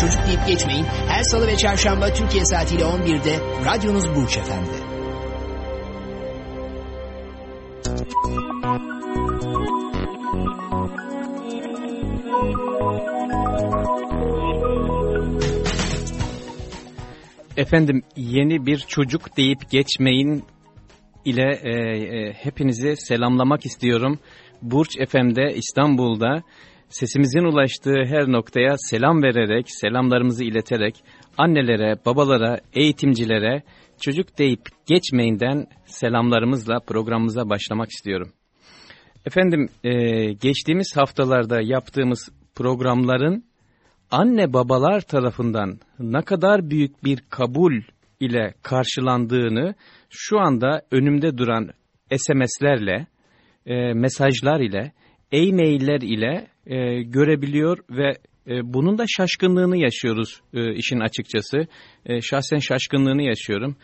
Çocuk deyip geçmeyin. Her salı ve çarşamba Türkiye saatiyle 11'de radyonuz Burç Efendi. Efendim yeni bir çocuk deyip geçmeyin ile e, e, hepinizi selamlamak istiyorum. Burç FM'de İstanbul'da sesimizin ulaştığı her noktaya selam vererek, selamlarımızı ileterek annelere, babalara, eğitimcilere çocuk deyip geçmeyinden selamlarımızla programımıza başlamak istiyorum. Efendim e, geçtiğimiz haftalarda yaptığımız programların anne babalar tarafından ne kadar büyük bir kabul ile karşılandığını şu anda önümde duran SMS'lerle, e, mesajlar ile, e-mailler ile e, görebiliyor ve e, bunun da şaşkınlığını yaşıyoruz e, işin açıkçası. E, şahsen şaşkınlığını yaşıyorum.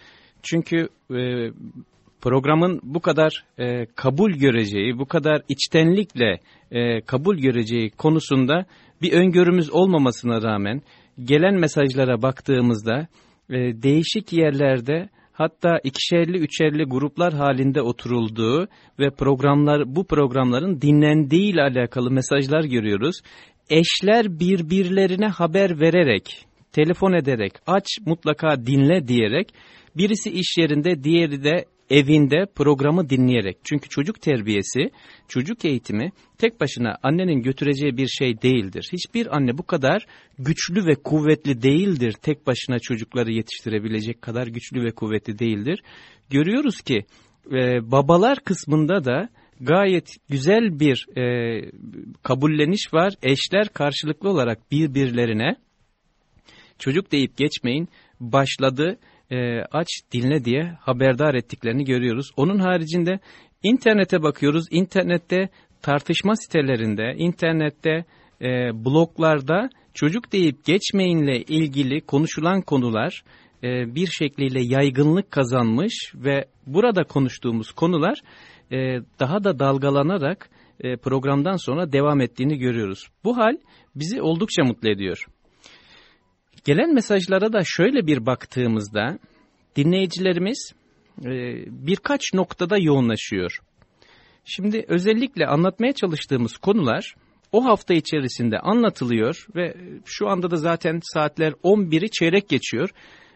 Çünkü e, programın bu kadar e, kabul göreceği, bu kadar içtenlikle e, kabul göreceği konusunda bir öngörümüz olmamasına rağmen gelen mesajlara baktığımızda e, değişik yerlerde hatta ikişerli üçerli gruplar halinde oturulduğu ve programlar bu programların dinlendiği ile alakalı mesajlar görüyoruz. Eşler birbirlerine haber vererek, telefon ederek, aç mutlaka dinle diyerek birisi iş yerinde diğeri de evinde programı dinleyerek. Çünkü çocuk terbiyesi, çocuk eğitimi tek başına annenin götüreceği bir şey değildir. Hiçbir anne bu kadar güçlü ve kuvvetli değildir. Tek başına çocukları yetiştirebilecek kadar güçlü ve kuvvetli değildir. Görüyoruz ki e, babalar kısmında da gayet güzel bir e, kabulleniş var. Eşler karşılıklı olarak birbirlerine çocuk deyip geçmeyin başladı e, aç dinle diye haberdar ettiklerini görüyoruz. Onun haricinde internete bakıyoruz. İnternette tartışma sitelerinde, internette e, bloglarda çocuk deyip geçmeyinle ilgili konuşulan konular e, bir şekliyle yaygınlık kazanmış ve burada konuştuğumuz konular e, daha da dalgalanarak e, programdan sonra devam ettiğini görüyoruz. Bu hal bizi oldukça mutlu ediyor. Gelen mesajlara da şöyle bir baktığımızda dinleyicilerimiz e, birkaç noktada yoğunlaşıyor. Şimdi özellikle anlatmaya çalıştığımız konular o hafta içerisinde anlatılıyor ve şu anda da zaten saatler 11'i çeyrek geçiyor.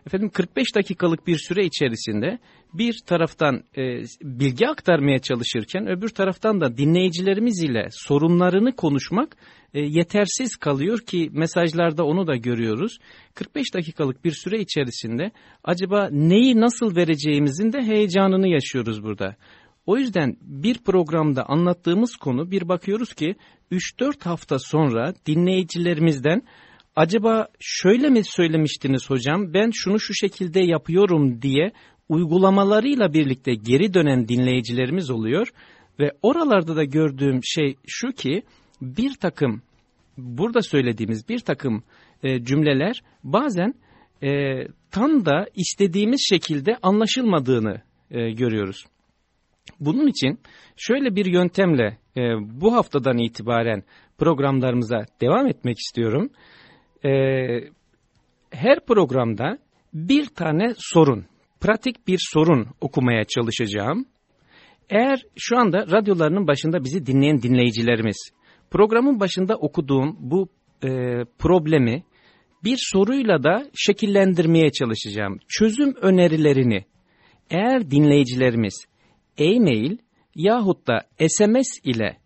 Efendim 45 dakikalık bir süre içerisinde bir taraftan e, bilgi aktarmaya çalışırken öbür taraftan da dinleyicilerimiz ile sorunlarını konuşmak e, yetersiz kalıyor ki mesajlarda onu da görüyoruz. 45 dakikalık bir süre içerisinde acaba neyi nasıl vereceğimizin de heyecanını yaşıyoruz burada. O yüzden bir programda anlattığımız konu bir bakıyoruz ki 3-4 hafta sonra dinleyicilerimizden acaba şöyle mi söylemiştiniz hocam ben şunu şu şekilde yapıyorum diye uygulamalarıyla birlikte geri dönen dinleyicilerimiz oluyor. Ve oralarda da gördüğüm şey şu ki bir takım burada söylediğimiz bir takım e, cümleler bazen e, tam da istediğimiz şekilde anlaşılmadığını e, görüyoruz. Bunun için şöyle bir yöntemle e, bu haftadan itibaren programlarımıza devam etmek istiyorum. E, her programda bir tane sorun, pratik bir sorun okumaya çalışacağım. Eğer şu anda radyolarının başında bizi dinleyen dinleyicilerimiz Programın başında okuduğum bu e, problemi bir soruyla da şekillendirmeye çalışacağım. Çözüm önerilerini eğer dinleyicilerimiz e-mail yahut da SMS ile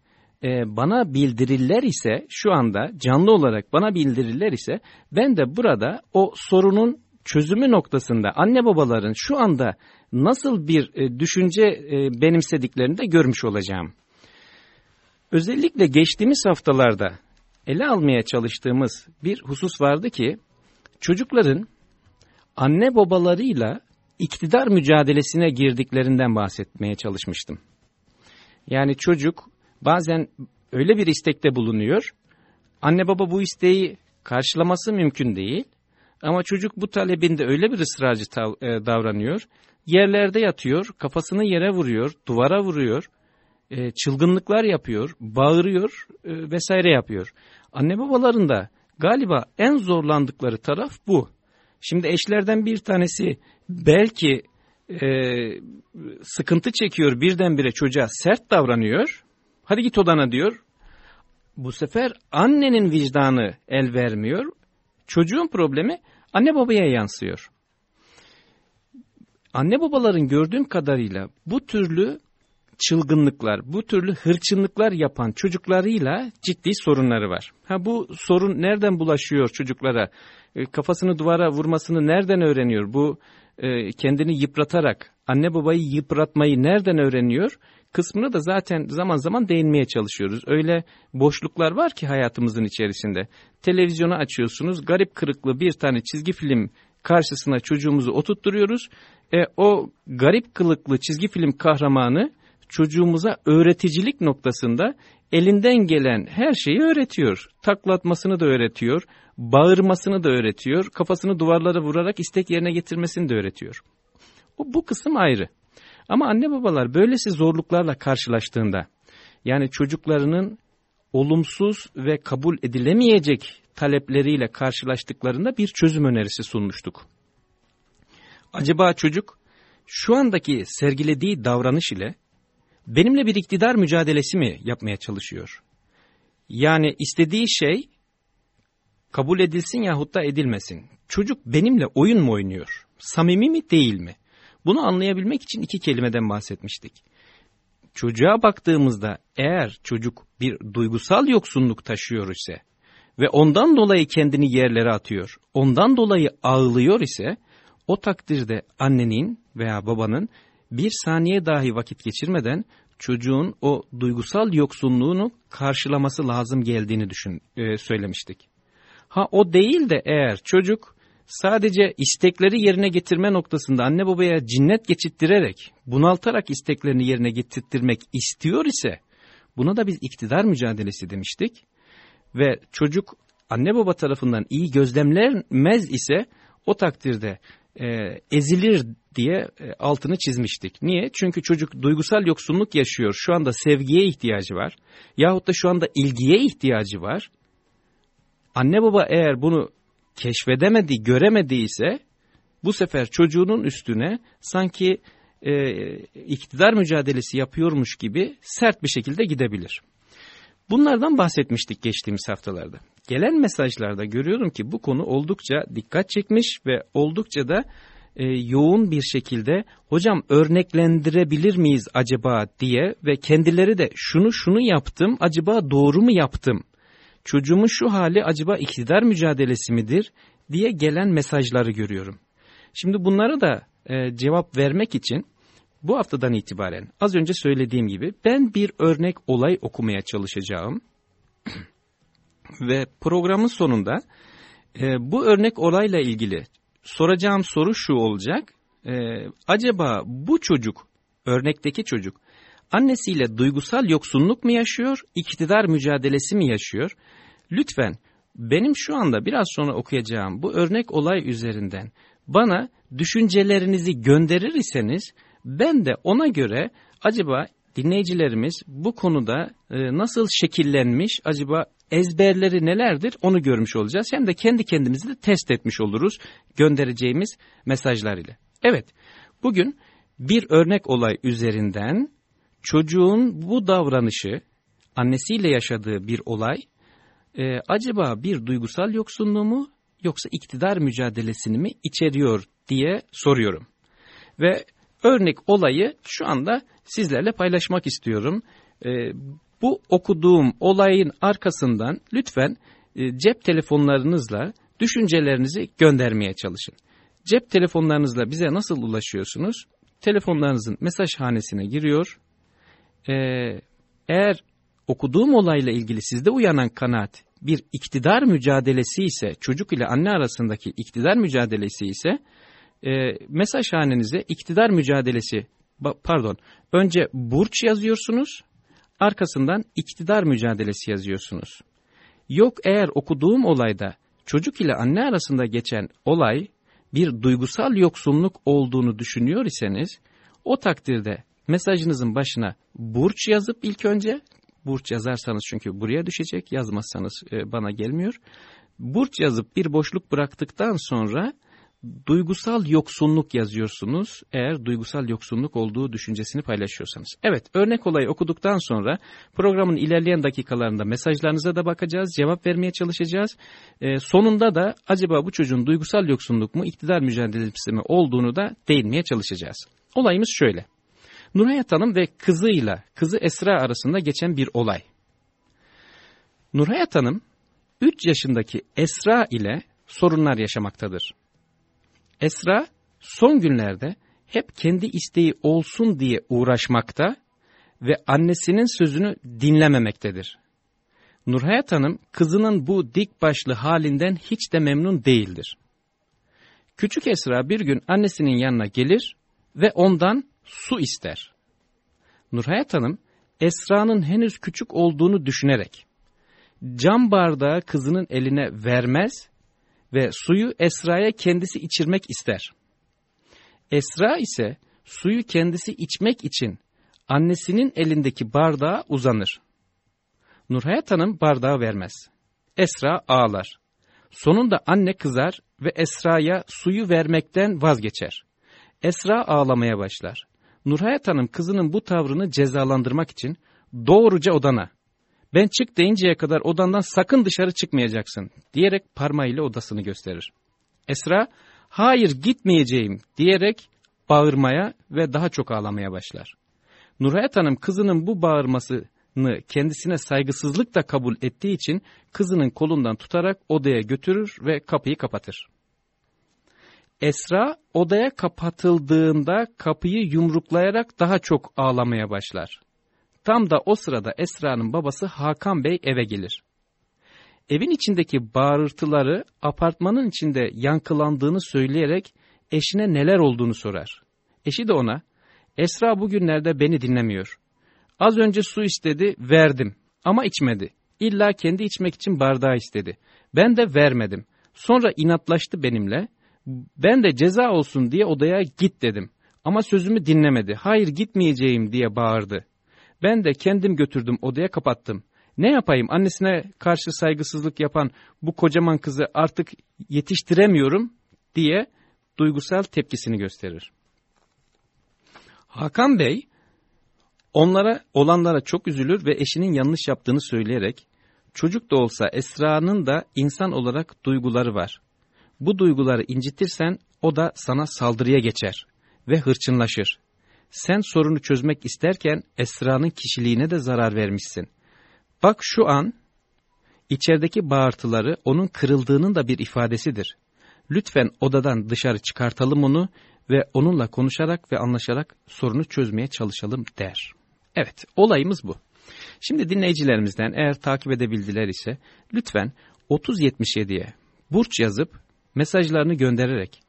e, bana bildirirler ise şu anda canlı olarak bana bildirirler ise ben de burada o sorunun çözümü noktasında anne babaların şu anda nasıl bir e, düşünce e, benimsediklerini de görmüş olacağım. Özellikle geçtiğimiz haftalarda ele almaya çalıştığımız bir husus vardı ki çocukların anne babalarıyla iktidar mücadelesine girdiklerinden bahsetmeye çalışmıştım. Yani çocuk bazen öyle bir istekte bulunuyor. Anne baba bu isteği karşılaması mümkün değil. Ama çocuk bu talebinde öyle bir ısrarcı e, davranıyor. Yerlerde yatıyor, kafasını yere vuruyor, duvara vuruyor, e, çılgınlıklar yapıyor, bağırıyor e, vesaire yapıyor. Anne babaların da galiba en zorlandıkları taraf bu. Şimdi eşlerden bir tanesi belki e, sıkıntı çekiyor birdenbire çocuğa sert davranıyor. Hadi git odana diyor. Bu sefer annenin vicdanı el vermiyor. Çocuğun problemi anne babaya yansıyor. Anne babaların gördüğüm kadarıyla bu türlü çılgınlıklar, bu türlü hırçınlıklar yapan çocuklarıyla ciddi sorunları var. Ha bu sorun nereden bulaşıyor çocuklara? E, kafasını duvara vurmasını nereden öğreniyor? Bu e, kendini yıpratarak anne babayı yıpratmayı nereden öğreniyor? Kısmını da zaten zaman zaman değinmeye çalışıyoruz. Öyle boşluklar var ki hayatımızın içerisinde. Televizyonu açıyorsunuz, garip kırıklı bir tane çizgi film karşısına çocuğumuzu oturtturuyoruz. E, o garip kılıklı çizgi film kahramanı çocuğumuza öğreticilik noktasında elinden gelen her şeyi öğretiyor. Taklatmasını da öğretiyor, bağırmasını da öğretiyor, kafasını duvarlara vurarak istek yerine getirmesini de öğretiyor. O, bu kısım ayrı. Ama anne babalar böylesi zorluklarla karşılaştığında, yani çocuklarının olumsuz ve kabul edilemeyecek talepleriyle karşılaştıklarında bir çözüm önerisi sunmuştuk. Acaba çocuk şu andaki sergilediği davranış ile benimle bir iktidar mücadelesi mi yapmaya çalışıyor? Yani istediği şey kabul edilsin yahut da edilmesin. Çocuk benimle oyun mu oynuyor? Samimi mi değil mi? Bunu anlayabilmek için iki kelimeden bahsetmiştik. Çocuğa baktığımızda eğer çocuk bir duygusal yoksunluk taşıyor ise ve ondan dolayı kendini yerlere atıyor, ondan dolayı ağlıyor ise o takdirde annenin veya babanın bir saniye dahi vakit geçirmeden çocuğun o duygusal yoksunluğunu karşılaması lazım geldiğini düşün e, söylemiştik. Ha o değil de eğer çocuk sadece istekleri yerine getirme noktasında anne babaya cinnet geçittirerek, bunaltarak isteklerini yerine getirttirmek istiyor ise buna da biz iktidar mücadelesi demiştik. Ve çocuk anne baba tarafından iyi gözlemlenmez ise o takdirde e, ezilir diye e, altını çizmiştik. Niye? Çünkü çocuk duygusal yoksunluk yaşıyor. Şu anda sevgiye ihtiyacı var. Yahut da şu anda ilgiye ihtiyacı var. Anne baba eğer bunu keşfedemedi, göremediyse bu sefer çocuğunun üstüne sanki e, iktidar mücadelesi yapıyormuş gibi sert bir şekilde gidebilir. Bunlardan bahsetmiştik geçtiğimiz haftalarda. Gelen mesajlarda görüyorum ki bu konu oldukça dikkat çekmiş ve oldukça da e, yoğun bir şekilde hocam örneklendirebilir miyiz acaba diye ve kendileri de şunu şunu yaptım acaba doğru mu yaptım? Çocuğumun şu hali acaba iktidar mücadelesi midir diye gelen mesajları görüyorum. Şimdi bunlara da e, cevap vermek için bu haftadan itibaren az önce söylediğim gibi ben bir örnek olay okumaya çalışacağım. Ve programın sonunda e, bu örnek olayla ilgili soracağım soru şu olacak. E, acaba bu çocuk, örnekteki çocuk annesiyle duygusal yoksunluk mu yaşıyor, iktidar mücadelesi mi yaşıyor? Lütfen benim şu anda biraz sonra okuyacağım bu örnek olay üzerinden bana düşüncelerinizi gönderir iseniz ben de ona göre acaba dinleyicilerimiz bu konuda e, nasıl şekillenmiş, acaba ezberleri nelerdir onu görmüş olacağız. Hem de kendi kendimizi de test etmiş oluruz göndereceğimiz mesajlar ile. Evet, bugün bir örnek olay üzerinden çocuğun bu davranışı, annesiyle yaşadığı bir olay, e, acaba bir duygusal yoksunluğu mu yoksa iktidar mücadelesini mi içeriyor diye soruyorum. Ve örnek olayı şu anda sizlerle paylaşmak istiyorum. E, bu okuduğum olayın arkasından lütfen e, cep telefonlarınızla düşüncelerinizi göndermeye çalışın. Cep telefonlarınızla bize nasıl ulaşıyorsunuz? Telefonlarınızın mesaj hanesine giriyor. Ee, eğer okuduğum olayla ilgili sizde uyanan kanaat bir iktidar mücadelesi ise çocuk ile anne arasındaki iktidar mücadelesi ise e, mesaj hanenize iktidar mücadelesi pardon önce burç yazıyorsunuz arkasından iktidar mücadelesi yazıyorsunuz. Yok eğer okuduğum olayda çocuk ile anne arasında geçen olay bir duygusal yoksunluk olduğunu düşünüyor iseniz o takdirde mesajınızın başına burç yazıp ilk önce burç yazarsanız çünkü buraya düşecek yazmazsanız e, bana gelmiyor. Burç yazıp bir boşluk bıraktıktan sonra duygusal yoksunluk yazıyorsunuz eğer duygusal yoksunluk olduğu düşüncesini paylaşıyorsanız. Evet örnek olayı okuduktan sonra programın ilerleyen dakikalarında mesajlarınıza da bakacağız, cevap vermeye çalışacağız. Ee, sonunda da acaba bu çocuğun duygusal yoksunluk mu iktidar mücadelesi mi olduğunu da değinmeye çalışacağız. Olayımız şöyle. Nurhayat Hanım ve kızıyla kızı Esra arasında geçen bir olay. Nurhayat Hanım 3 yaşındaki Esra ile sorunlar yaşamaktadır. Esra son günlerde hep kendi isteği olsun diye uğraşmakta ve annesinin sözünü dinlememektedir. Nurhayat Hanım kızının bu dik başlı halinden hiç de memnun değildir. Küçük Esra bir gün annesinin yanına gelir ve ondan su ister. Nurhayat Hanım Esra'nın henüz küçük olduğunu düşünerek cam bardağı kızının eline vermez ve suyu Esra'ya kendisi içirmek ister. Esra ise suyu kendisi içmek için annesinin elindeki bardağa uzanır. Nurhayat Hanım bardağı vermez. Esra ağlar. Sonunda anne kızar ve Esra'ya suyu vermekten vazgeçer. Esra ağlamaya başlar. Nurhayat Hanım kızının bu tavrını cezalandırmak için doğruca odana, ben çık deyinceye kadar odandan sakın dışarı çıkmayacaksın diyerek parmağıyla odasını gösterir. Esra hayır gitmeyeceğim diyerek bağırmaya ve daha çok ağlamaya başlar. Nurhayat Hanım kızının bu bağırmasını kendisine saygısızlık da kabul ettiği için kızının kolundan tutarak odaya götürür ve kapıyı kapatır. Esra odaya kapatıldığında kapıyı yumruklayarak daha çok ağlamaya başlar. Tam da o sırada Esra'nın babası Hakan Bey eve gelir. Evin içindeki bağırtıları apartmanın içinde yankılandığını söyleyerek eşine neler olduğunu sorar. Eşi de ona, Esra bugünlerde beni dinlemiyor. Az önce su istedi, verdim ama içmedi. İlla kendi içmek için bardağı istedi. Ben de vermedim. Sonra inatlaştı benimle. Ben de ceza olsun diye odaya git dedim. Ama sözümü dinlemedi. Hayır gitmeyeceğim diye bağırdı. Ben de kendim götürdüm odaya kapattım. Ne yapayım annesine karşı saygısızlık yapan bu kocaman kızı artık yetiştiremiyorum diye duygusal tepkisini gösterir. Hakan Bey onlara olanlara çok üzülür ve eşinin yanlış yaptığını söyleyerek çocuk da olsa Esra'nın da insan olarak duyguları var. Bu duyguları incitirsen o da sana saldırıya geçer ve hırçınlaşır. Sen sorunu çözmek isterken Esra'nın kişiliğine de zarar vermişsin. Bak şu an içerideki bağırtıları onun kırıldığının da bir ifadesidir. Lütfen odadan dışarı çıkartalım onu ve onunla konuşarak ve anlaşarak sorunu çözmeye çalışalım der. Evet olayımız bu. Şimdi dinleyicilerimizden eğer takip edebildiler ise lütfen 3077'ye burç yazıp mesajlarını göndererek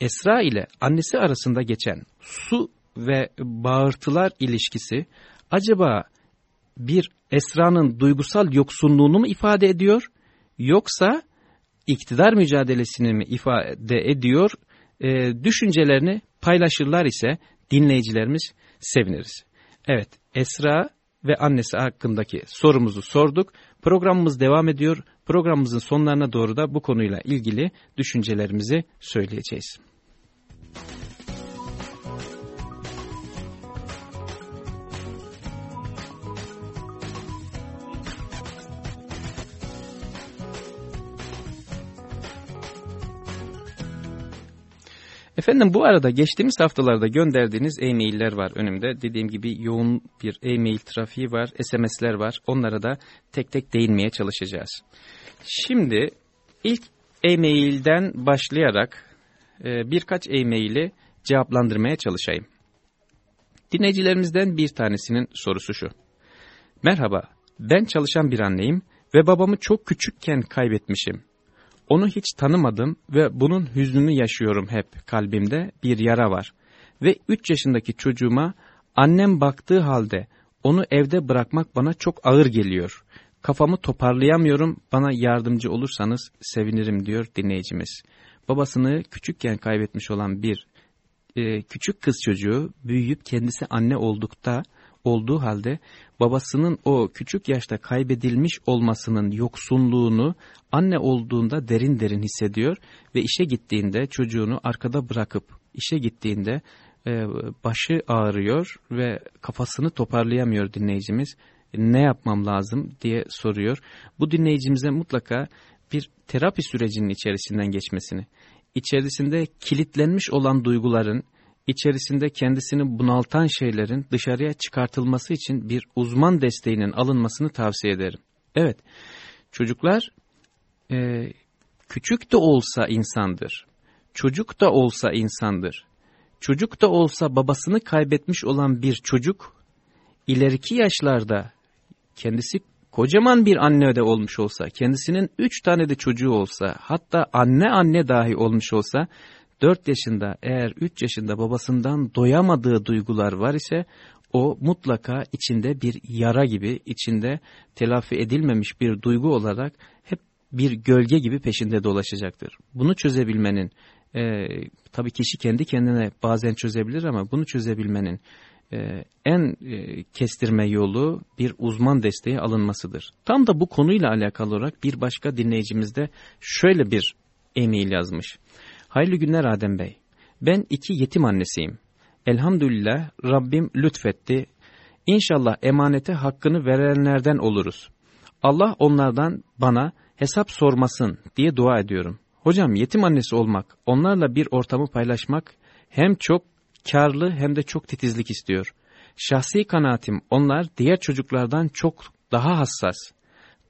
Esra ile annesi arasında geçen su ve bağırtılar ilişkisi acaba bir Esra'nın duygusal yoksunluğunu mu ifade ediyor yoksa iktidar mücadelesini mi ifade ediyor e, düşüncelerini paylaşırlar ise dinleyicilerimiz seviniriz. Evet Esra ve annesi hakkındaki sorumuzu sorduk. Programımız devam ediyor. Programımızın sonlarına doğru da bu konuyla ilgili düşüncelerimizi söyleyeceğiz. Efendim bu arada geçtiğimiz haftalarda gönderdiğiniz e-mailler var önümde. Dediğim gibi yoğun bir e-mail trafiği var, SMS'ler var. Onlara da tek tek değinmeye çalışacağız. Şimdi ilk e-mailden başlayarak e, birkaç e-maili cevaplandırmaya çalışayım. Dinleyicilerimizden bir tanesinin sorusu şu. Merhaba, ben çalışan bir anneyim Ve babamı çok küçükken kaybetmişim. Onu hiç tanımadım ve bunun hüznünü yaşıyorum hep kalbimde bir yara var. Ve 3 yaşındaki çocuğuma annem baktığı halde onu evde bırakmak bana çok ağır geliyor. Kafamı toparlayamıyorum bana yardımcı olursanız sevinirim diyor dinleyicimiz. Babasını küçükken kaybetmiş olan bir e, küçük kız çocuğu büyüyüp kendisi anne oldukta olduğu halde babasının o küçük yaşta kaybedilmiş olmasının yoksunluğunu anne olduğunda derin derin hissediyor ve işe gittiğinde çocuğunu arkada bırakıp işe gittiğinde e, başı ağrıyor ve kafasını toparlayamıyor dinleyicimiz. Ne yapmam lazım diye soruyor. Bu dinleyicimize mutlaka bir terapi sürecinin içerisinden geçmesini, içerisinde kilitlenmiş olan duyguların, içerisinde kendisini bunaltan şeylerin dışarıya çıkartılması için bir uzman desteğinin alınmasını tavsiye ederim. Evet, çocuklar e, küçük de olsa insandır, çocuk da olsa insandır. Çocuk da olsa babasını kaybetmiş olan bir çocuk, ileriki yaşlarda kendisi kocaman bir anne de olmuş olsa, kendisinin üç tane de çocuğu olsa, hatta anne anne dahi olmuş olsa, dört yaşında eğer üç yaşında babasından doyamadığı duygular var ise, o mutlaka içinde bir yara gibi, içinde telafi edilmemiş bir duygu olarak hep bir gölge gibi peşinde dolaşacaktır. Bunu çözebilmenin, e, tabii kişi kendi kendine bazen çözebilir ama bunu çözebilmenin e, en e, kestirme yolu bir uzman desteği alınmasıdır. Tam da bu konuyla alakalı olarak bir başka dinleyicimiz de şöyle bir e-mail yazmış. Hayırlı günler Adem Bey. Ben iki yetim annesiyim. Elhamdülillah Rabbim lütfetti. İnşallah emanete hakkını verenlerden oluruz. Allah onlardan bana hesap sormasın diye dua ediyorum. Hocam yetim annesi olmak, onlarla bir ortamı paylaşmak hem çok karlı hem de çok titizlik istiyor. Şahsi kanaatim onlar diğer çocuklardan çok daha hassas,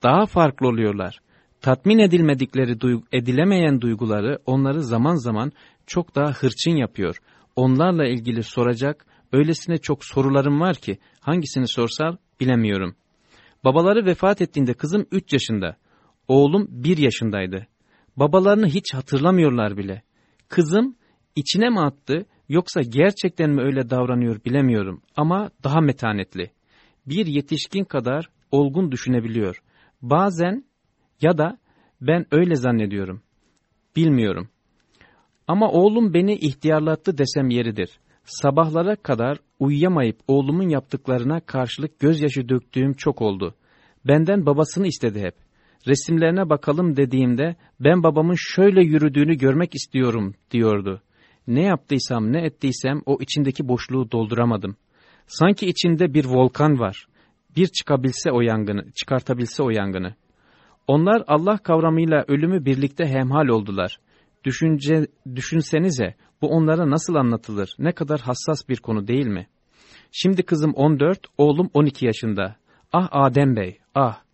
daha farklı oluyorlar. Tatmin edilmedikleri, duygu, edilemeyen duyguları onları zaman zaman çok daha hırçın yapıyor. Onlarla ilgili soracak öylesine çok sorularım var ki hangisini sorsal bilemiyorum. Babaları vefat ettiğinde kızım 3 yaşında, oğlum 1 yaşındaydı. Babalarını hiç hatırlamıyorlar bile. Kızım içine mi attı yoksa gerçekten mi öyle davranıyor bilemiyorum ama daha metanetli. Bir yetişkin kadar olgun düşünebiliyor. Bazen ya da ben öyle zannediyorum. Bilmiyorum. Ama oğlum beni ihtiyarlattı desem yeridir. Sabahlara kadar uyuyamayıp oğlumun yaptıklarına karşılık gözyaşı döktüğüm çok oldu. Benden babasını istedi hep resimlerine bakalım dediğimde ben babamın şöyle yürüdüğünü görmek istiyorum diyordu. Ne yaptıysam ne ettiysem o içindeki boşluğu dolduramadım. Sanki içinde bir volkan var. Bir çıkabilse o yangını, çıkartabilse o yangını. Onlar Allah kavramıyla ölümü birlikte hemhal oldular. Düşünce, düşünsenize bu onlara nasıl anlatılır? Ne kadar hassas bir konu değil mi? Şimdi kızım 14, oğlum 12 yaşında. Ah Adem Bey, ah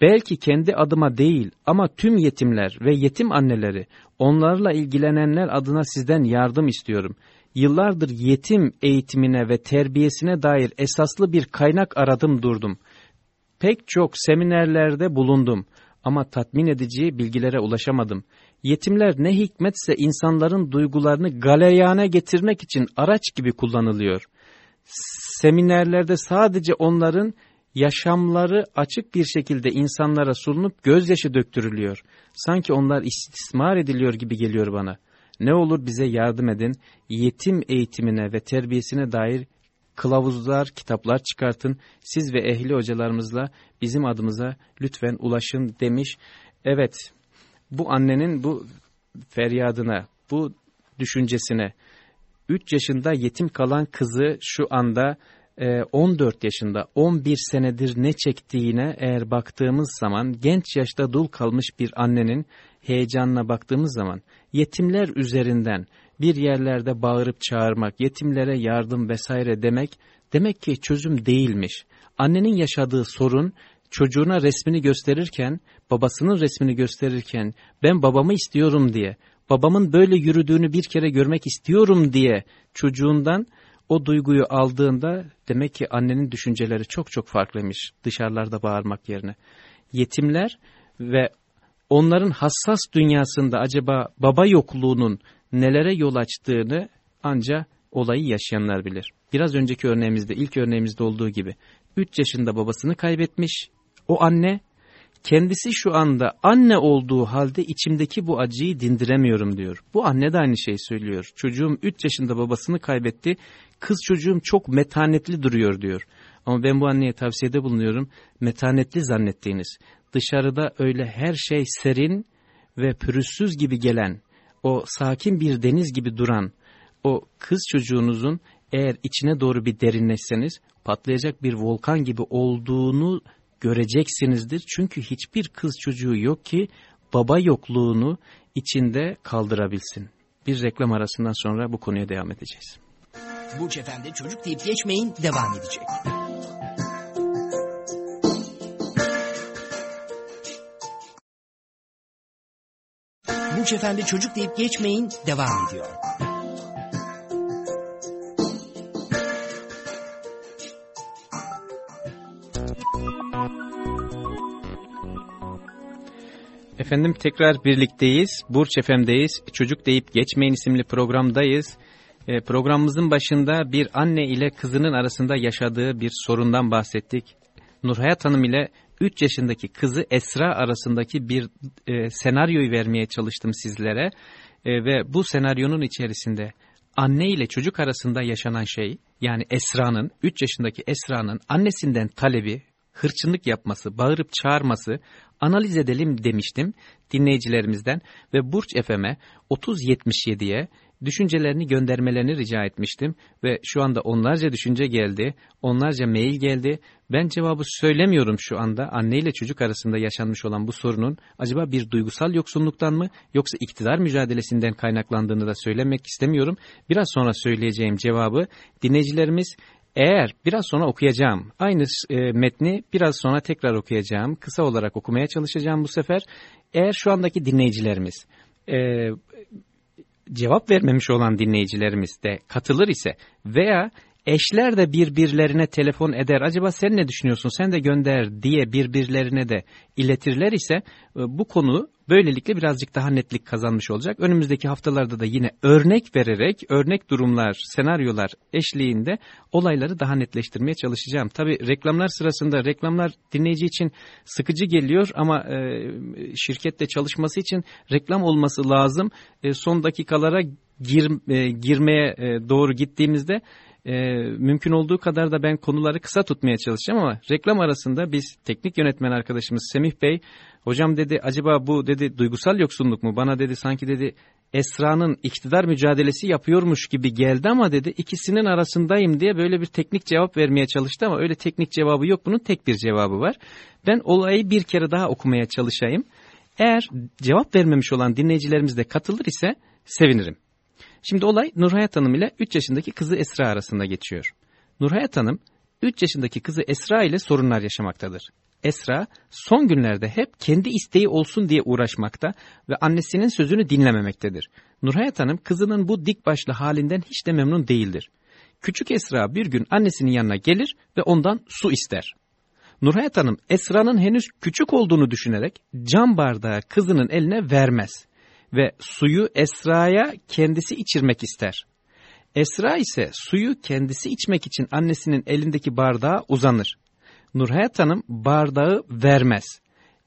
Belki kendi adıma değil ama tüm yetimler ve yetim anneleri, onlarla ilgilenenler adına sizden yardım istiyorum. Yıllardır yetim eğitimine ve terbiyesine dair esaslı bir kaynak aradım durdum. Pek çok seminerlerde bulundum ama tatmin edici bilgilere ulaşamadım. Yetimler ne hikmetse insanların duygularını galeyana getirmek için araç gibi kullanılıyor. Seminerlerde sadece onların yaşamları açık bir şekilde insanlara sunup gözyaşı döktürülüyor. Sanki onlar istismar ediliyor gibi geliyor bana. Ne olur bize yardım edin, yetim eğitimine ve terbiyesine dair kılavuzlar, kitaplar çıkartın. Siz ve ehli hocalarımızla bizim adımıza lütfen ulaşın demiş. Evet, bu annenin bu feryadına, bu düşüncesine, 3 yaşında yetim kalan kızı şu anda 14 ee, yaşında 11 senedir ne çektiğine eğer baktığımız zaman genç yaşta dul kalmış bir annenin heyecanına baktığımız zaman yetimler üzerinden bir yerlerde bağırıp çağırmak, yetimlere yardım vesaire demek demek ki çözüm değilmiş. Annenin yaşadığı sorun çocuğuna resmini gösterirken, babasının resmini gösterirken ben babamı istiyorum diye, babamın böyle yürüdüğünü bir kere görmek istiyorum diye çocuğundan o duyguyu aldığında demek ki annenin düşünceleri çok çok farklıymış dışarılarda bağırmak yerine. yetimler ve onların hassas dünyasında acaba baba yokluğunun nelere yol açtığını ancak olayı yaşayanlar bilir. Biraz önceki örneğimizde, ilk örneğimizde olduğu gibi 3 yaşında babasını kaybetmiş. O anne kendisi şu anda anne olduğu halde içimdeki bu acıyı dindiremiyorum diyor. Bu anne de aynı şeyi söylüyor. Çocuğum 3 yaşında babasını kaybetti. Kız çocuğum çok metanetli duruyor diyor. Ama ben bu anneye tavsiyede bulunuyorum. Metanetli zannettiğiniz, dışarıda öyle her şey serin ve pürüzsüz gibi gelen, o sakin bir deniz gibi duran, o kız çocuğunuzun eğer içine doğru bir derinleşseniz patlayacak bir volkan gibi olduğunu göreceksinizdir. Çünkü hiçbir kız çocuğu yok ki baba yokluğunu içinde kaldırabilsin. Bir reklam arasından sonra bu konuya devam edeceğiz. Burç Efendi çocuk deyip geçmeyin devam edecek. Burç Efendi çocuk deyip geçmeyin devam ediyor. Efendim tekrar birlikteyiz. Burç FM'deyiz. Çocuk deyip geçmeyin isimli programdayız. E, programımızın başında bir anne ile kızının arasında yaşadığı bir sorundan bahsettik. Nurhayat Hanım ile 3 yaşındaki kızı Esra arasındaki bir e, senaryoyu vermeye çalıştım sizlere. E, ve bu senaryonun içerisinde anne ile çocuk arasında yaşanan şey yani Esra'nın 3 yaşındaki Esra'nın annesinden talebi hırçınlık yapması, bağırıp çağırması analiz edelim demiştim dinleyicilerimizden ve Burç FM'e 3077'ye düşüncelerini göndermelerini rica etmiştim ve şu anda onlarca düşünce geldi, onlarca mail geldi. Ben cevabı söylemiyorum şu anda anne ile çocuk arasında yaşanmış olan bu sorunun acaba bir duygusal yoksunluktan mı yoksa iktidar mücadelesinden kaynaklandığını da söylemek istemiyorum. Biraz sonra söyleyeceğim cevabı dinleyicilerimiz eğer biraz sonra okuyacağım, aynı e, metni biraz sonra tekrar okuyacağım, kısa olarak okumaya çalışacağım bu sefer. Eğer şu andaki dinleyicilerimiz, e, cevap vermemiş olan dinleyicilerimiz de katılır ise veya eşler de birbirlerine telefon eder acaba sen ne düşünüyorsun sen de gönder diye birbirlerine de iletirler ise e, bu konu böylelikle birazcık daha netlik kazanmış olacak. Önümüzdeki haftalarda da yine örnek vererek örnek durumlar, senaryolar eşliğinde olayları daha netleştirmeye çalışacağım. Tabi reklamlar sırasında reklamlar dinleyici için sıkıcı geliyor ama e, şirkette çalışması için reklam olması lazım. E, son dakikalara gir, e, girmeye e, doğru gittiğimizde e, mümkün olduğu kadar da ben konuları kısa tutmaya çalışacağım ama reklam arasında biz teknik yönetmen arkadaşımız Semih Bey hocam dedi acaba bu dedi duygusal yoksunluk mu bana dedi sanki dedi Esra'nın iktidar mücadelesi yapıyormuş gibi geldi ama dedi ikisinin arasındayım diye böyle bir teknik cevap vermeye çalıştı ama öyle teknik cevabı yok bunun tek bir cevabı var. Ben olayı bir kere daha okumaya çalışayım. Eğer cevap vermemiş olan dinleyicilerimiz de katılır ise sevinirim. Şimdi olay Nurhayat Hanım ile 3 yaşındaki kızı Esra arasında geçiyor. Nurhayat Hanım 3 yaşındaki kızı Esra ile sorunlar yaşamaktadır. Esra son günlerde hep kendi isteği olsun diye uğraşmakta ve annesinin sözünü dinlememektedir. Nurhayat Hanım kızının bu dik başlı halinden hiç de memnun değildir. Küçük Esra bir gün annesinin yanına gelir ve ondan su ister. Nurhayat Hanım Esra'nın henüz küçük olduğunu düşünerek cam bardağı kızının eline vermez ve suyu Esra'ya kendisi içirmek ister. Esra ise suyu kendisi içmek için annesinin elindeki bardağa uzanır. Nurhayat Hanım bardağı vermez.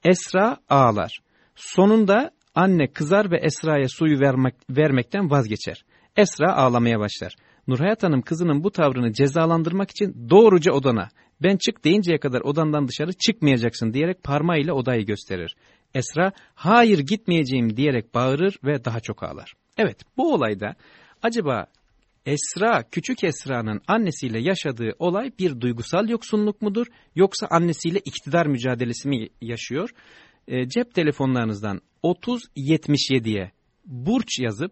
Esra ağlar. Sonunda anne kızar ve Esra'ya suyu vermek, vermekten vazgeçer. Esra ağlamaya başlar. Nurhayat Hanım kızının bu tavrını cezalandırmak için doğruca odana, ben çık deyinceye kadar odandan dışarı çıkmayacaksın diyerek parmağıyla odayı gösterir. Esra hayır gitmeyeceğim diyerek bağırır ve daha çok ağlar. Evet bu olayda acaba Esra, küçük Esra'nın annesiyle yaşadığı olay bir duygusal yoksunluk mudur yoksa annesiyle iktidar mücadelesi mi yaşıyor? E, cep telefonlarınızdan 3077'ye burç yazıp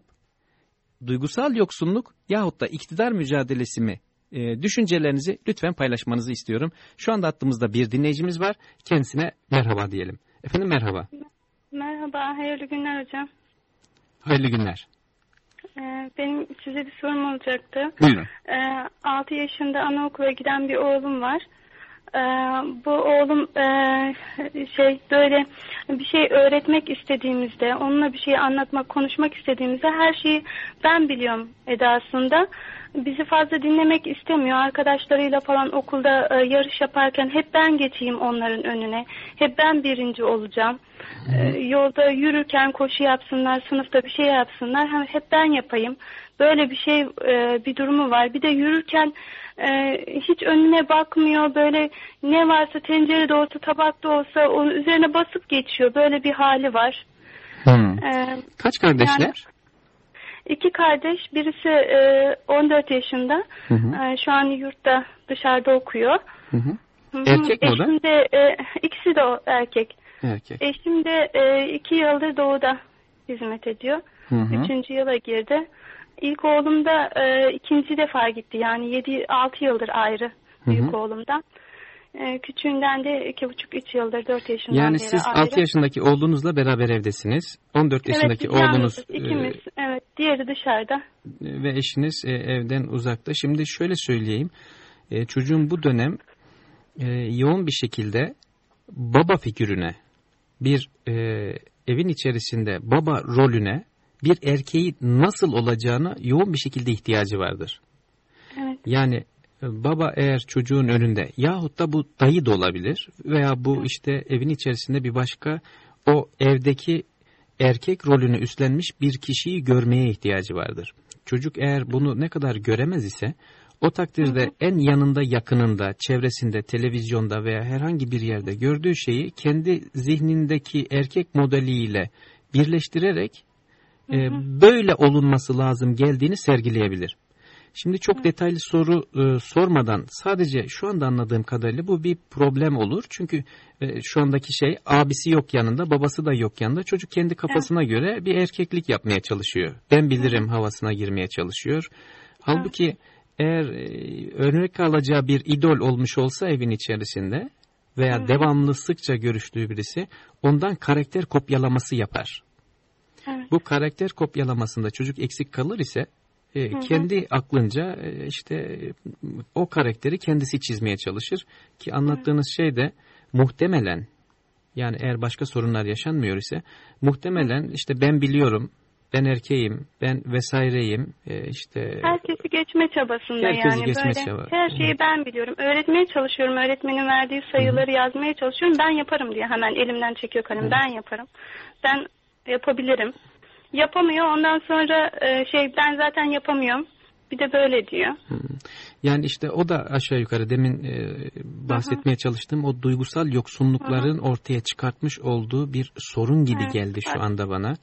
duygusal yoksunluk yahut da iktidar mücadelesi mi e, düşüncelerinizi lütfen paylaşmanızı istiyorum. Şu anda hattımızda bir dinleyicimiz var. Kendisine merhaba diyelim. Efendim merhaba. Merhaba, hayırlı günler hocam. Hayırlı günler. Ee, benim size bir sorum olacaktı. Buyurun. Ee, 6 yaşında anaokula giden bir oğlum var. Ee, bu oğlum e, şey böyle bir şey öğretmek istediğimizde, onunla bir şey anlatmak, konuşmak istediğimizde her şeyi ben biliyorum edasında. Bizi fazla dinlemek istemiyor. Arkadaşlarıyla falan okulda e, yarış yaparken hep ben geçeyim onların önüne. Hep ben birinci olacağım. E, yolda yürürken koşu yapsınlar, sınıfta bir şey yapsınlar. Hem hep ben yapayım. Böyle bir şey e, bir durumu var. Bir de yürürken e, hiç önüne bakmıyor. Böyle ne varsa tencerede olsa tabakta olsa onun üzerine basıp geçiyor. Böyle bir hali var. Hmm. E, Kaç kardeşler? yani- İki kardeş, birisi e, 14 yaşında. Hı hı. E, şu an yurtta dışarıda okuyor. Hı hı. Hı hı. Erkek mi o da? Eşim de, e, ikisi de o erkek. Erkek. Eşim de e, iki yıldır doğuda hizmet ediyor. Hı hı. Üçüncü yıla girdi. İlk oğlum da e, ikinci defa gitti. Yani yedi, altı yıldır ayrı Hı hı. büyük oğlumdan. E, küçüğünden de iki buçuk, üç yıldır, dört yaşından Yani beri siz ayrı. 6 yaşındaki oğlunuzla beraber evdesiniz. 14 yaşındaki evet, oğlunuz yalnızız, ikimiz. evet, diğeri dışarıda. e, ve eşiniz e, evden uzakta. Şimdi şöyle söyleyeyim. E, çocuğun bu dönem e, yoğun bir şekilde baba figürüne, bir e, evin içerisinde baba rolüne bir erkeği nasıl olacağına yoğun bir şekilde ihtiyacı vardır. Evet. Yani e, baba eğer çocuğun önünde yahut da bu dayı da olabilir veya bu işte evin içerisinde bir başka o evdeki erkek rolünü üstlenmiş bir kişiyi görmeye ihtiyacı vardır. Çocuk eğer bunu ne kadar göremez ise o takdirde en yanında yakınında, çevresinde, televizyonda veya herhangi bir yerde gördüğü şeyi kendi zihnindeki erkek modeliyle birleştirerek e, böyle olunması lazım geldiğini sergileyebilir. Şimdi çok detaylı soru e, sormadan sadece şu anda anladığım kadarıyla bu bir problem olur. Çünkü e, şu andaki şey abisi yok yanında, babası da yok yanında. Çocuk kendi kafasına göre bir erkeklik yapmaya çalışıyor. Ben bilirim havasına girmeye çalışıyor. Halbuki eğer e, örnek alacağı bir idol olmuş olsa evin içerisinde veya devamlı sıkça görüştüğü birisi ondan karakter kopyalaması yapar. Evet. Bu karakter kopyalamasında çocuk eksik kalır ise e, kendi aklınca e, işte e, o karakteri kendisi çizmeye çalışır ki anlattığınız şey de muhtemelen yani eğer başka sorunlar yaşanmıyor ise muhtemelen işte ben biliyorum ben erkeğim ben vesaireyim e, işte Herkesi geçme çabasında Herkesi yani geçme böyle çaba- her şeyi ben biliyorum. Öğretmeye çalışıyorum. Öğretmenin verdiği sayıları yazmaya çalışıyorum. Ben yaparım diye hemen elimden çekiyor kalem. Ben yaparım. Ben yapabilirim. Yapamıyor. Ondan sonra e, şey ben zaten yapamıyorum. Bir de böyle diyor. Yani işte o da aşağı yukarı demin e, bahsetmeye çalıştığım o duygusal yoksunlukların ortaya çıkartmış olduğu bir sorun gibi Evet, geldi şu anda bana.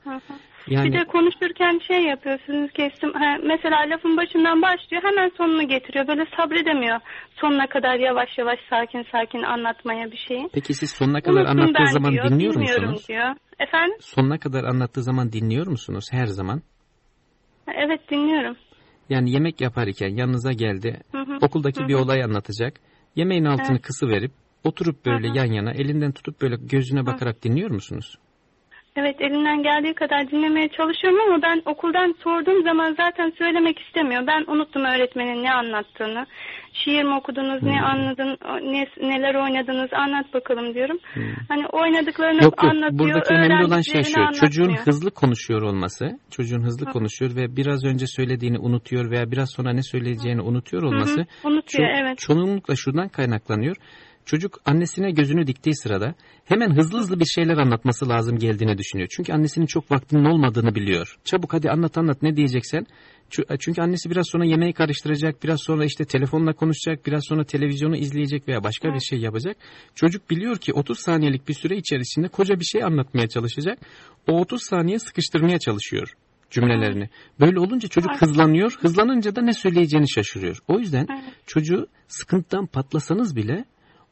Yani Bir de konuşurken şey yapıyorsunuz kestim. Ha, mesela lafın başından başlıyor hemen sonunu getiriyor. Böyle sabredemiyor sonuna kadar yavaş yavaş sakin sakin anlatmaya bir şeyi. peki siz sonuna kadar Unuttum anlattığı zaman diyor, dinliyor musunuz? diyor. Efendim? Sonuna kadar anlattığı zaman dinliyor musunuz her zaman? Evet dinliyorum. Yani yemek yaparken yanınıza geldi. Hı hı. Okuldaki bir olay anlatacak. Yemeğin altını Evet. kısı verip oturup böyle Hı hı. yan yana elinden tutup böyle gözüne bakarak dinliyor musunuz? Evet elimden geldiği kadar dinlemeye çalışıyorum ama ben okuldan sorduğum zaman zaten söylemek istemiyor. Ben unuttum öğretmenin ne anlattığını. Şiir mi okudunuz, Hmm. ne anladın, ne, neler oynadınız anlat bakalım diyorum. Hani oynadıklarını Yok yok anlatıyor, buradaki önemli olan şey şu. Çocuğun hızlı konuşuyor olması. Çocuğun hızlı konuşuyor ve biraz önce söylediğini unutuyor veya biraz sonra ne söyleyeceğini unutuyor olması. unutuyor, ço- evet. Çoğunlukla şuradan kaynaklanıyor. Çocuk annesine gözünü diktiği sırada hemen hızlı hızlı bir şeyler anlatması lazım geldiğini düşünüyor. Çünkü annesinin çok vaktinin olmadığını biliyor. Çabuk hadi anlat anlat ne diyeceksen. Çü- Çünkü annesi biraz sonra yemeği karıştıracak, biraz sonra işte telefonla konuşacak, biraz sonra televizyonu izleyecek veya başka bir şey yapacak. Çocuk biliyor ki 30 saniyelik bir süre içerisinde koca bir şey anlatmaya çalışacak. O 30 saniye sıkıştırmaya çalışıyor cümlelerini. Böyle olunca çocuk hızlanıyor. Hızlanınca da ne söyleyeceğini şaşırıyor. O yüzden çocuğu sıkıntıdan patlasanız bile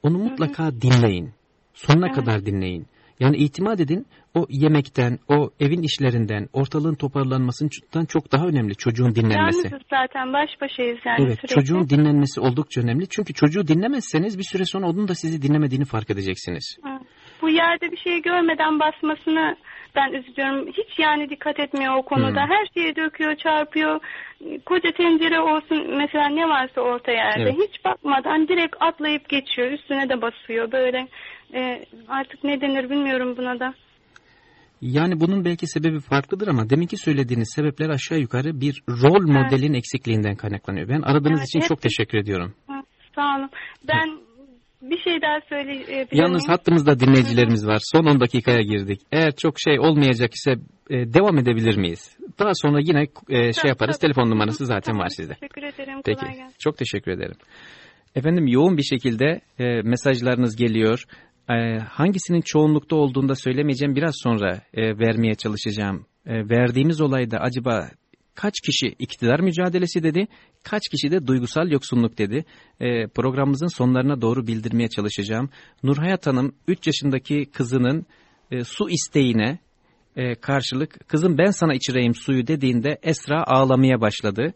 onu mutlaka dinleyin. Sonuna kadar dinleyin. Yani itimat edin o yemekten, o evin işlerinden, ortalığın toparlanmasından çok daha önemli çocuğun dinlenmesi. Yalnızız zaten baş başayız yani Evet sürekli. çocuğun dinlenmesi oldukça önemli. Çünkü çocuğu dinlemezseniz bir süre sonra onun da sizi dinlemediğini fark edeceksiniz. Hı. Bu yerde bir şey görmeden basmasını ben üzülüyorum. Hiç yani dikkat etmiyor o konuda. Hmm. Her şeye döküyor, çarpıyor. Koca tencere olsun mesela ne varsa orta yerde. Evet. Hiç bakmadan direkt atlayıp geçiyor. Üstüne de basıyor. Böyle e, artık ne denir bilmiyorum buna da. Yani bunun belki sebebi farklıdır ama deminki söylediğiniz sebepler aşağı yukarı bir rol modelin eksikliğinden kaynaklanıyor. Ben aradığınız Evet, için hep- çok teşekkür ediyorum. Sağ olun. Ben bir şey daha söyleyebilir Yalnız miyim? hattımızda dinleyicilerimiz var. Son 10 dakikaya girdik. Eğer çok şey olmayacak ise e, devam edebilir miyiz? Daha sonra yine e, şey Tabii, yaparız. tabii. Telefon numarası zaten Tamam, var sizde. Teşekkür ederim. Peki. Kolay gelsin. Çok teşekkür ederim. Efendim yoğun bir şekilde e, mesajlarınız geliyor. E, hangisinin çoğunlukta olduğunu da söylemeyeceğim. Biraz sonra e, vermeye çalışacağım. E, verdiğimiz olayda acaba kaç kişi iktidar mücadelesi dedi, kaç kişi de duygusal yoksunluk dedi. E, programımızın sonlarına doğru bildirmeye çalışacağım. Nurhayat Hanım 3 yaşındaki kızının e, su isteğine e, karşılık kızım ben sana içireyim suyu dediğinde Esra ağlamaya başladı.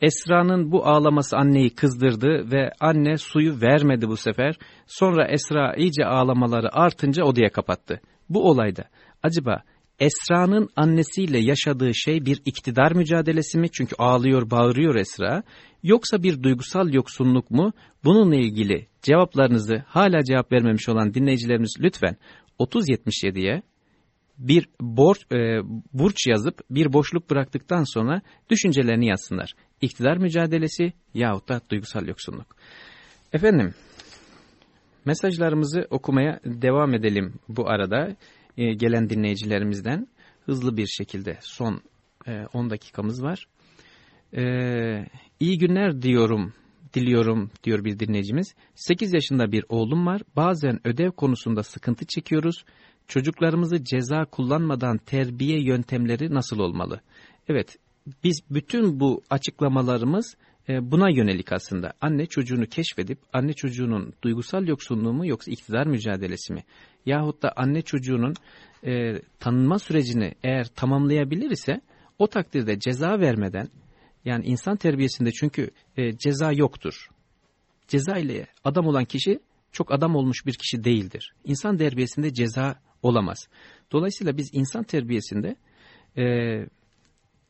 Esra'nın bu ağlaması anneyi kızdırdı ve anne suyu vermedi bu sefer. Sonra Esra iyice ağlamaları artınca odaya kapattı. Bu olayda acaba Esra'nın annesiyle yaşadığı şey bir iktidar mücadelesi mi? Çünkü ağlıyor, bağırıyor Esra. Yoksa bir duygusal yoksunluk mu? Bununla ilgili cevaplarınızı hala cevap vermemiş olan dinleyicilerimiz lütfen 3077'ye bir borç, e, burç yazıp bir boşluk bıraktıktan sonra düşüncelerini yazsınlar. İktidar mücadelesi yahut da duygusal yoksunluk. Efendim, mesajlarımızı okumaya devam edelim bu arada e, gelen dinleyicilerimizden. Hızlı bir şekilde son e, 10 dakikamız var. E, iyi günler diyorum, diliyorum diyor bir dinleyicimiz. 8 yaşında bir oğlum var. Bazen ödev konusunda sıkıntı çekiyoruz. Çocuklarımızı ceza kullanmadan terbiye yöntemleri nasıl olmalı? Evet, biz bütün bu açıklamalarımız e, buna yönelik aslında. Anne çocuğunu keşfedip anne çocuğunun duygusal yoksunluğu mu yoksa iktidar mücadelesi mi? Yahut da anne çocuğunun e, tanınma sürecini eğer tamamlayabilir ise o takdirde ceza vermeden yani insan terbiyesinde çünkü e, ceza yoktur. Ceza ile adam olan kişi çok adam olmuş bir kişi değildir. İnsan terbiyesinde ceza olamaz. Dolayısıyla biz insan terbiyesinde e,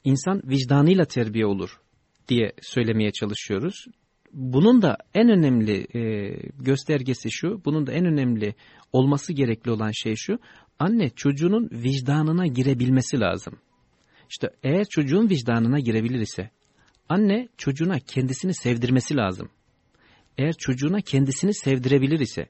insan vicdanıyla terbiye olur diye söylemeye çalışıyoruz. Bunun da en önemli e, göstergesi şu, bunun da en önemli olması gerekli olan şey şu, anne çocuğunun vicdanına girebilmesi lazım. İşte eğer çocuğun vicdanına girebilir ise, anne çocuğuna kendisini sevdirmesi lazım. Eğer çocuğuna kendisini sevdirebilir ise,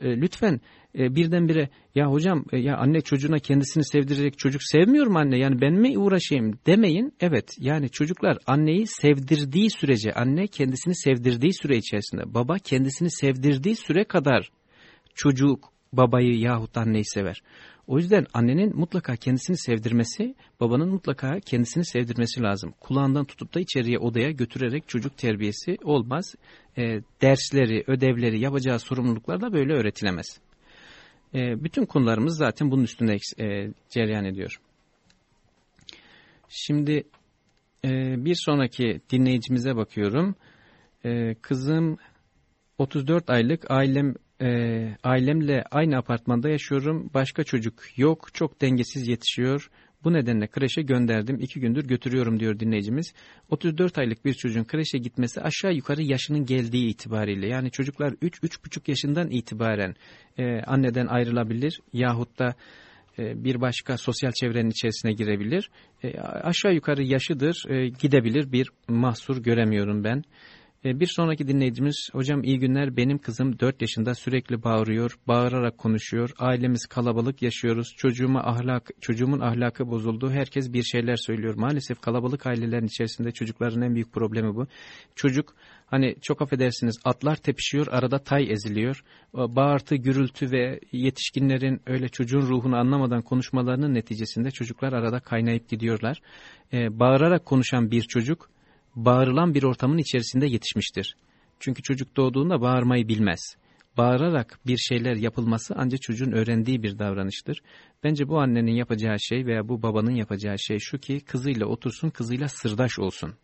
e, lütfen e, birdenbire ya hocam e, ya anne çocuğuna kendisini sevdirecek çocuk sevmiyor mu anne yani ben mi uğraşayım demeyin. Evet yani çocuklar anneyi sevdirdiği sürece anne kendisini sevdirdiği süre içerisinde baba kendisini sevdirdiği süre kadar çocuk babayı yahut anneyi sever. O yüzden annenin mutlaka kendisini sevdirmesi, babanın mutlaka kendisini sevdirmesi lazım. Kulağından tutup da içeriye odaya götürerek çocuk terbiyesi olmaz. E, dersleri, ödevleri, yapacağı sorumluluklar da böyle öğretilemez. E, bütün konularımız zaten bunun üstünde e, cereyan ediyor. Şimdi e, bir sonraki dinleyicimize bakıyorum. E, kızım 34 aylık ailem e, ailemle aynı apartmanda yaşıyorum. Başka çocuk yok. Çok dengesiz yetişiyor. Bu nedenle kreşe gönderdim. İki gündür götürüyorum diyor dinleyicimiz. 34 aylık bir çocuğun kreşe gitmesi aşağı yukarı yaşının geldiği itibariyle. Yani çocuklar 3-3,5 yaşından itibaren e, anneden ayrılabilir. Yahut da e, bir başka sosyal çevrenin içerisine girebilir. E, aşağı yukarı yaşıdır. E, gidebilir. Bir mahsur göremiyorum ben. Bir sonraki dinleyicimiz, hocam iyi günler benim kızım 4 yaşında sürekli bağırıyor, bağırarak konuşuyor, ailemiz kalabalık yaşıyoruz, çocuğuma ahlak, çocuğumun ahlakı bozuldu, herkes bir şeyler söylüyor. Maalesef kalabalık ailelerin içerisinde çocukların en büyük problemi bu. Çocuk hani çok affedersiniz atlar tepişiyor, arada tay eziliyor. Bağırtı, gürültü ve yetişkinlerin öyle çocuğun ruhunu anlamadan konuşmalarının neticesinde çocuklar arada kaynayıp gidiyorlar. Ee, bağırarak konuşan bir çocuk, bağırılan bir ortamın içerisinde yetişmiştir. Çünkü çocuk doğduğunda bağırmayı bilmez. Bağırarak bir şeyler yapılması ancak çocuğun öğrendiği bir davranıştır. Bence bu annenin yapacağı şey veya bu babanın yapacağı şey şu ki kızıyla otursun, kızıyla sırdaş olsun.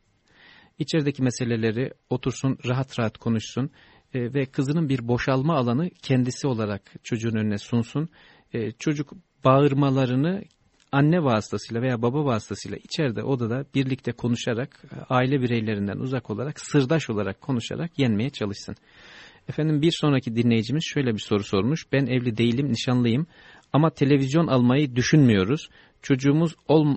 İçerideki meseleleri otursun, rahat rahat konuşsun. e, ve kızının bir boşalma alanı kendisi olarak çocuğun önüne sunsun. E, çocuk bağırmalarını anne vasıtasıyla veya baba vasıtasıyla içeride odada birlikte konuşarak aile bireylerinden uzak olarak sırdaş olarak konuşarak yenmeye çalışsın. Efendim bir sonraki dinleyicimiz şöyle bir soru sormuş. Ben evli değilim, nişanlıyım ama televizyon almayı düşünmüyoruz. Çocuğumuz ol,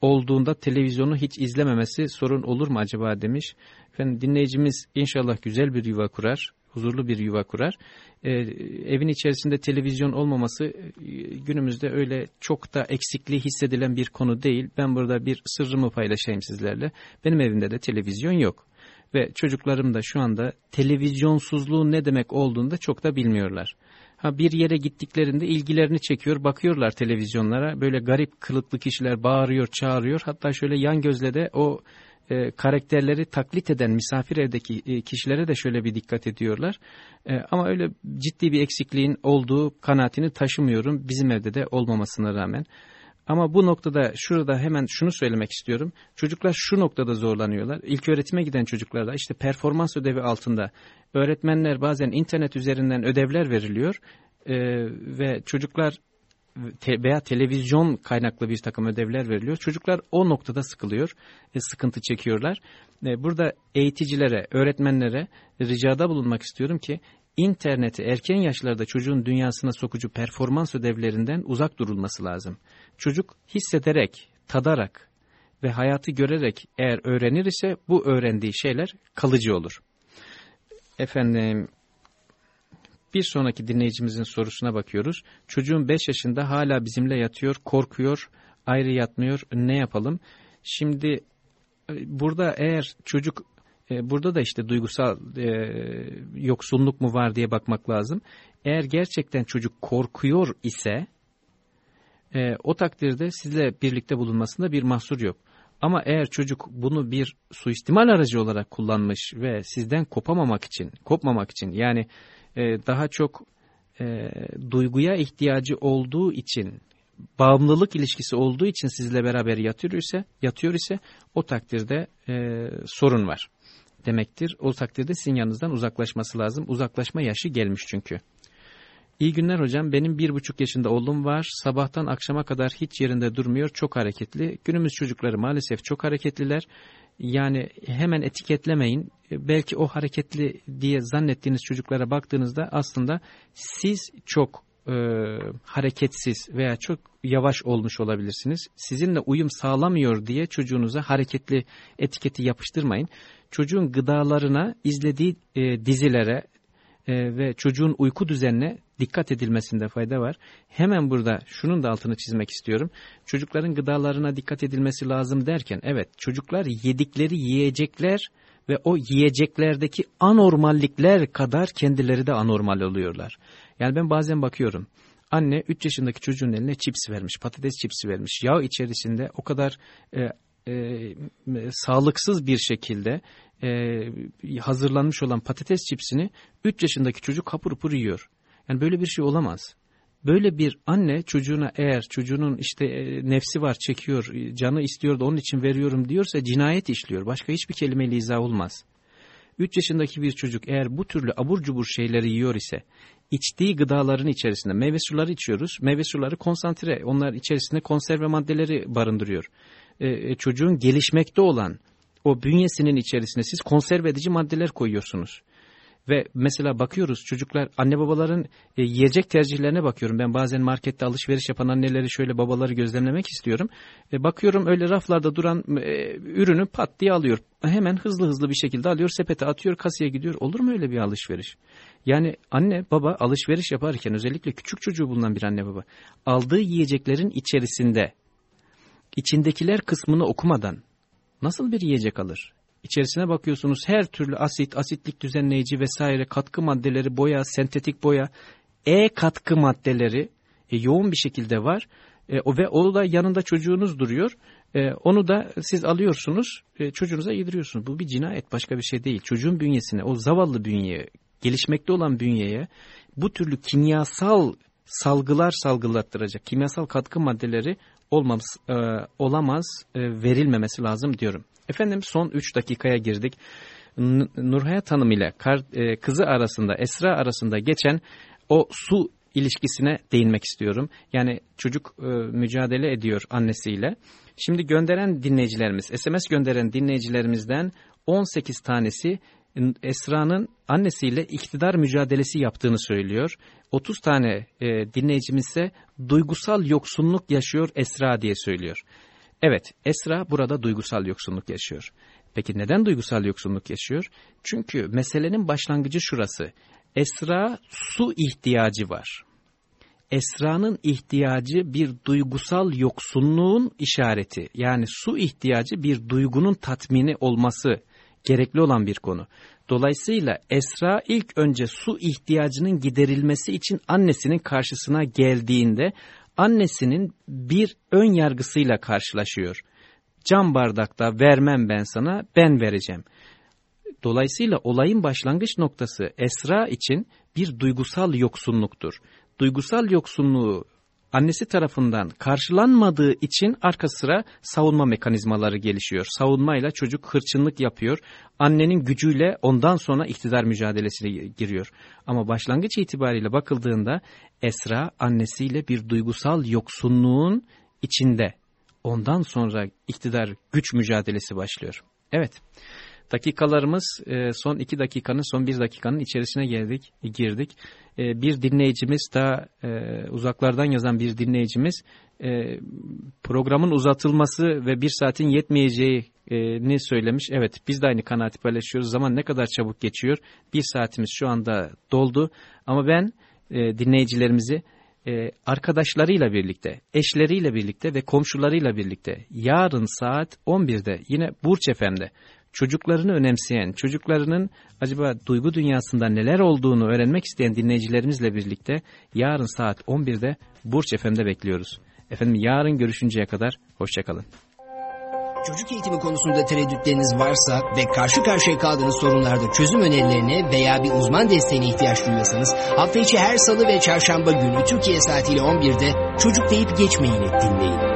olduğunda televizyonu hiç izlememesi sorun olur mu acaba demiş. Efendim dinleyicimiz inşallah güzel bir yuva kurar, huzurlu bir yuva kurar. Ee, evin içerisinde televizyon olmaması e, günümüzde öyle çok da eksikliği hissedilen bir konu değil. Ben burada bir sırrımı paylaşayım sizlerle. Benim evimde de televizyon yok. Ve çocuklarım da şu anda televizyonsuzluğun ne demek olduğunu da çok da bilmiyorlar. Ha bir yere gittiklerinde ilgilerini çekiyor, bakıyorlar televizyonlara. Böyle garip kılıklı kişiler bağırıyor, çağırıyor. Hatta şöyle yan gözle de o e, karakterleri taklit eden misafir evdeki e, kişilere de şöyle bir dikkat ediyorlar. E, ama öyle ciddi bir eksikliğin olduğu kanaatini taşımıyorum bizim evde de olmamasına rağmen. Ama bu noktada şurada hemen şunu söylemek istiyorum. Çocuklar şu noktada zorlanıyorlar. İlk öğretime giden çocuklarda işte performans ödevi altında öğretmenler bazen internet üzerinden ödevler veriliyor e, ve çocuklar te, veya televizyon kaynaklı bir takım ödevler veriliyor. Çocuklar o noktada sıkılıyor, e, sıkıntı çekiyorlar. E, burada eğiticilere, öğretmenlere ricada bulunmak istiyorum ki interneti erken yaşlarda çocuğun dünyasına sokucu performans ödevlerinden uzak durulması lazım. Çocuk hissederek, tadarak ve hayatı görerek eğer öğrenir ise bu öğrendiği şeyler kalıcı olur. Efendim bir sonraki dinleyicimizin sorusuna bakıyoruz. Çocuğum 5 yaşında hala bizimle yatıyor, korkuyor, ayrı yatmıyor. Ne yapalım? Şimdi e, burada eğer çocuk e, burada da işte duygusal e, yoksunluk mu var diye bakmak lazım. Eğer gerçekten çocuk korkuyor ise e, o takdirde sizle birlikte bulunmasında bir mahsur yok. Ama eğer çocuk bunu bir suistimal aracı olarak kullanmış ve sizden kopamamak için, kopmamak için yani e, daha çok e, duyguya ihtiyacı olduğu için, bağımlılık ilişkisi olduğu için sizle beraber yatıyor ise, yatıyor ise o takdirde e, sorun var demektir. O takdirde sizin yanınızdan uzaklaşması lazım. Uzaklaşma yaşı gelmiş çünkü. İyi günler hocam. Benim bir buçuk yaşında oğlum var. Sabahtan akşama kadar hiç yerinde durmuyor. Çok hareketli. Günümüz çocukları maalesef çok hareketliler. Yani hemen etiketlemeyin. Belki o hareketli diye zannettiğiniz çocuklara baktığınızda aslında siz çok e, hareketsiz veya çok yavaş olmuş olabilirsiniz. Sizinle uyum sağlamıyor diye çocuğunuza hareketli etiketi yapıştırmayın. Çocuğun gıdalarına, izlediği e, dizilere, e, ve çocuğun uyku düzenine dikkat edilmesinde fayda var. Hemen burada şunun da altını çizmek istiyorum. Çocukların gıdalarına dikkat edilmesi lazım derken evet çocuklar yedikleri yiyecekler ve o yiyeceklerdeki anormallikler kadar kendileri de anormal oluyorlar. Yani ben bazen bakıyorum. Anne 3 yaşındaki çocuğun eline çips vermiş, patates çipsi vermiş. Yağ içerisinde o kadar e, e, sağlıksız bir şekilde e, hazırlanmış olan patates çipsini 3 yaşındaki çocuk hapur hapur yiyor. Yani böyle bir şey olamaz. Böyle bir anne çocuğuna eğer çocuğunun işte e, nefsi var çekiyor, canı istiyor da onun için veriyorum diyorsa cinayet işliyor. Başka hiçbir kelimeyle izah olmaz. 3 yaşındaki bir çocuk eğer bu türlü abur cubur şeyleri yiyor ise içtiği gıdaların içerisinde meyve suları içiyoruz. Meyve suları konsantre onlar içerisinde konserve maddeleri barındırıyor. Ee, çocuğun gelişmekte olan o bünyesinin içerisine siz konserve edici maddeler koyuyorsunuz. Ve mesela bakıyoruz çocuklar anne babaların e, yiyecek tercihlerine bakıyorum. Ben bazen markette alışveriş yapan anneleri şöyle babaları gözlemlemek istiyorum. E, bakıyorum öyle raflarda duran e, ürünü pat diye alıyor. Hemen hızlı hızlı bir şekilde alıyor sepete atıyor kasaya gidiyor. Olur mu öyle bir alışveriş? Yani anne baba alışveriş yaparken özellikle küçük çocuğu bulunan bir anne baba aldığı yiyeceklerin içerisinde içindekiler kısmını okumadan nasıl bir yiyecek alır? İçerisine bakıyorsunuz her türlü asit, asitlik düzenleyici vesaire katkı maddeleri, boya, sentetik boya, E katkı maddeleri e, yoğun bir şekilde var. E, o ve o da yanında çocuğunuz duruyor. E, onu da siz alıyorsunuz, e, çocuğunuza yediriyorsunuz. Bu bir cinayet, başka bir şey değil. Çocuğun bünyesine, o zavallı bünyeye, gelişmekte olan bünyeye bu türlü kimyasal salgılar salgılattıracak, kimyasal katkı maddeleri olmamız, e, olamaz, e, verilmemesi lazım diyorum. Efendim son 3 dakikaya girdik. Nurhayat Hanım ile e, kızı arasında Esra arasında geçen o su ilişkisine değinmek istiyorum. Yani çocuk e, mücadele ediyor annesiyle. Şimdi gönderen dinleyicilerimiz, SMS gönderen dinleyicilerimizden 18 tanesi Esra'nın annesiyle iktidar mücadelesi yaptığını söylüyor. 30 tane e, dinleyicimiz ise duygusal yoksunluk yaşıyor Esra diye söylüyor. Evet Esra burada duygusal yoksunluk yaşıyor. Peki neden duygusal yoksunluk yaşıyor? Çünkü meselenin başlangıcı şurası. Esra su ihtiyacı var. Esra'nın ihtiyacı bir duygusal yoksunluğun işareti. Yani su ihtiyacı bir duygunun tatmini olması gerekli olan bir konu. Dolayısıyla Esra ilk önce su ihtiyacının giderilmesi için annesinin karşısına geldiğinde annesinin bir ön yargısıyla karşılaşıyor. Cam bardakta vermem ben sana, ben vereceğim. Dolayısıyla olayın başlangıç noktası Esra için bir duygusal yoksunluktur. Duygusal yoksunluğu annesi tarafından karşılanmadığı için arka sıra savunma mekanizmaları gelişiyor. Savunmayla çocuk hırçınlık yapıyor. Annenin gücüyle ondan sonra iktidar mücadelesine giriyor. Ama başlangıç itibariyle bakıldığında Esra annesiyle bir duygusal yoksunluğun içinde. Ondan sonra iktidar güç mücadelesi başlıyor. Evet. Dakikalarımız e, son iki dakikanın son bir dakikanın içerisine geldik, girdik. E, bir dinleyicimiz daha e, uzaklardan yazan bir dinleyicimiz programın uzatılması ve bir saatin yetmeyeceğini söylemiş. Evet biz de aynı kanaati paylaşıyoruz. Zaman ne kadar çabuk geçiyor. Bir saatimiz şu anda doldu ama ben dinleyicilerimizi arkadaşlarıyla birlikte, eşleriyle birlikte ve komşularıyla birlikte yarın saat 11'de yine Burç Efendi çocuklarını önemseyen, çocuklarının acaba duygu dünyasında neler olduğunu öğrenmek isteyen dinleyicilerimizle birlikte yarın saat 11'de Burç FM'de bekliyoruz. Efendim yarın görüşünceye kadar hoşçakalın. Çocuk eğitimi konusunda tereddütleriniz varsa ve karşı karşıya kaldığınız sorunlarda çözüm önerilerine veya bir uzman desteğine ihtiyaç duyuyorsanız hafta içi her salı ve çarşamba günü Türkiye saatiyle 11'de çocuk deyip geçmeyini dinleyin.